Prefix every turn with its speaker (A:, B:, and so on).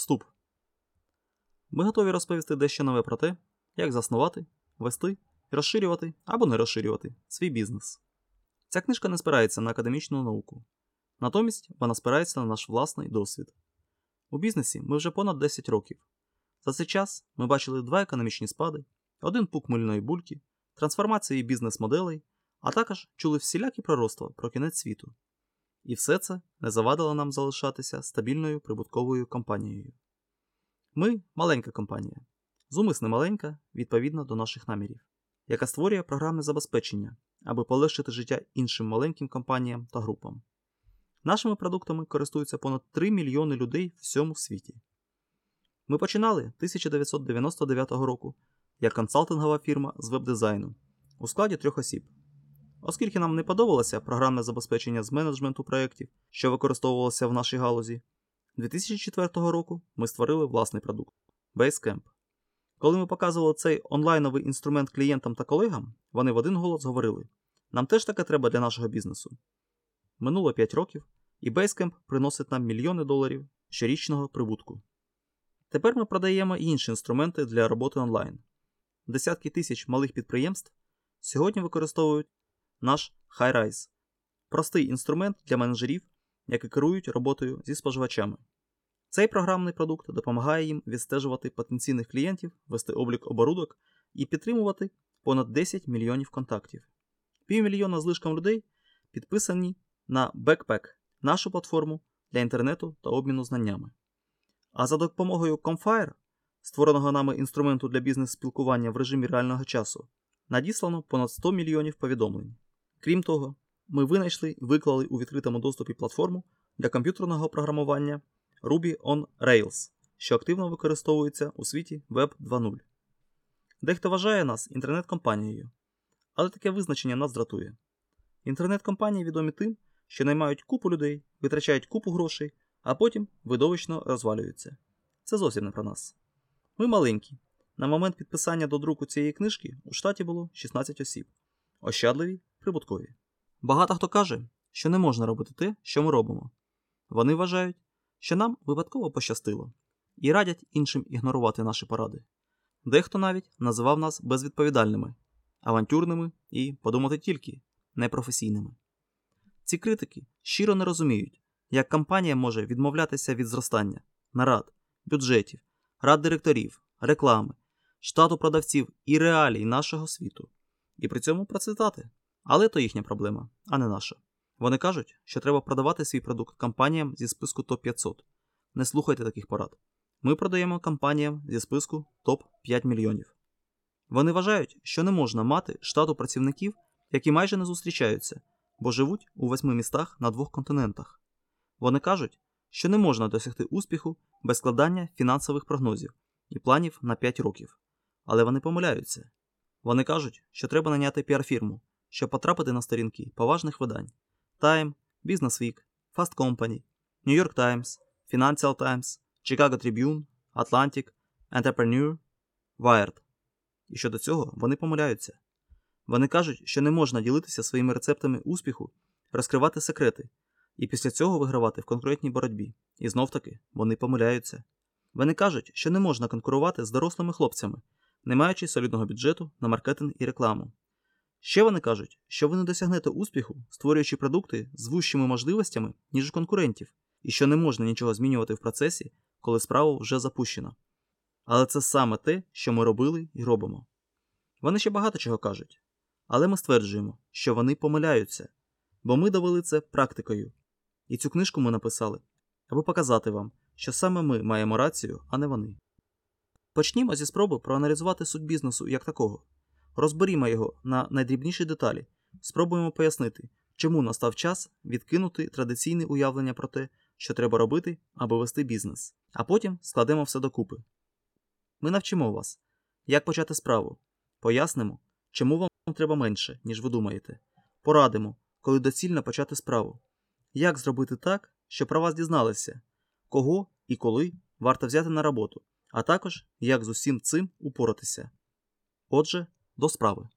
A: Вступ. Ми готові розповісти дещо нове про те, як заснувати, вести, розширювати або не розширювати свій бізнес. Ця книжка не спирається на академічну науку. Натомість вона спирається на наш власний досвід. У бізнесі ми вже понад 10 років. За цей час ми бачили два економічні спади, один пук мильної бульки, трансформації бізнес-моделей, а також чули всілякі пророцтва про кінець світу. І все це не завадило нам залишатися стабільною прибутковою компанією. Ми маленька компанія, зумисне маленька відповідно до наших намірів, яка створює програмне забезпечення, аби полегшити життя іншим маленьким компаніям та групам. Нашими продуктами користуються понад 3 мільйони людей в всьому світі. Ми починали 1999 року як консалтингова фірма з веб-дизайну у складі трьох осіб. Оскільки нам не подобалося програмне забезпечення з менеджменту проєктів, що використовувалося в нашій галузі, 2004 року ми створили власний продукт Basecamp. Коли ми показували цей онлайновий інструмент клієнтам та колегам, вони в один голос говорили: нам теж таке треба для нашого бізнесу. Минуло 5 років, і Basecamp приносить нам мільйони доларів щорічного прибутку. Тепер ми продаємо інші інструменти для роботи онлайн. Десятки тисяч малих підприємств сьогодні використовують наш HiRise – простий інструмент для менеджерів, які керують роботою зі споживачами. Цей програмний продукт допомагає їм відстежувати потенційних клієнтів, вести облік оборудок і підтримувати понад 10 мільйонів контактів. Півмільйона злишком людей підписані на Backpack – нашу платформу для інтернету та обміну знаннями. А за допомогою Comfire, створеного нами інструменту для бізнес-спілкування в режимі реального часу, надіслано понад 100 мільйонів повідомлень. Крім того, ми винайшли і виклали у відкритому доступі платформу для комп'ютерного програмування Ruby on Rails, що активно використовується у світі Web 2.0. Дехто вважає нас інтернет-компанією, але таке визначення нас дратує. Інтернет-компанії відомі тим, що наймають купу людей, витрачають купу грошей, а потім видовищно розвалюються. Це зовсім не про нас. Ми маленькі. На момент підписання до друку цієї книжки у штаті було 16 осіб, ощадливі, прибуткові. Багато хто каже, що не можна робити те, що ми робимо. Вони вважають, що нам випадково пощастило, і радять іншим ігнорувати наші поради. Дехто навіть називав нас безвідповідальними, авантюрними і, подумати тільки, непрофесійними. Ці критики щиро не розуміють, як компанія може відмовлятися від зростання, нарад, бюджетів, рад директорів, реклами, штату продавців і реалій нашого світу, і при цьому процвітати. Але то їхня проблема, а не наша. Вони кажуть, що треба продавати свій продукт компаніям зі списку топ 500. Не слухайте таких порад. Ми продаємо компаніям зі списку топ 5 мільйонів. Вони вважають, що не можна мати штату працівників, які майже не зустрічаються, бо живуть у восьми містах на двох континентах. Вони кажуть, що не можна досягти успіху без складання фінансових прогнозів і планів на 5 років. Але вони помиляються. Вони кажуть, що треба наняти піар-фірму, щоб потрапити на сторінки поважних видань Time, Business Week, Fast Company, New York Times, Financial Times, Chicago Tribune, Atlantic, Entrepreneur, Wired. І щодо цього вони помиляються. Вони кажуть, що не можна ділитися своїми рецептами успіху, розкривати секрети, і після цього вигравати в конкурентній боротьбі. І знов таки вони помиляються. Вони кажуть, що не можна конкурувати з дорослими хлопцями, не маючи солідного бюджету на маркетинг і рекламу. Ще вони кажуть, що ви не досягнете успіху, створюючи продукти з вищими можливостями, ніж у конкурентів, і що не можна нічого змінювати в процесі, коли справа вже запущена. Але це саме те, що ми робили і робимо. Вони ще багато чого кажуть, але ми стверджуємо, що вони помиляються, бо ми довели це практикою. І цю книжку ми написали, аби показати вам, що саме ми маємо рацію, а не вони. Почнімо зі спроби проаналізувати суть бізнесу як такого. Розберімо його на найдрібніші деталі, спробуємо пояснити, чому настав час відкинути традиційне уявлення про те, що треба робити, аби вести бізнес, а потім складемо все докупи. Ми навчимо вас, як почати справу, пояснимо, чому вам треба менше, ніж ви думаєте, порадимо, коли доцільно почати справу, як зробити так, щоб про вас дізналися, кого і коли варто взяти на роботу, а також як з усім цим упоратися. Отже, до справи.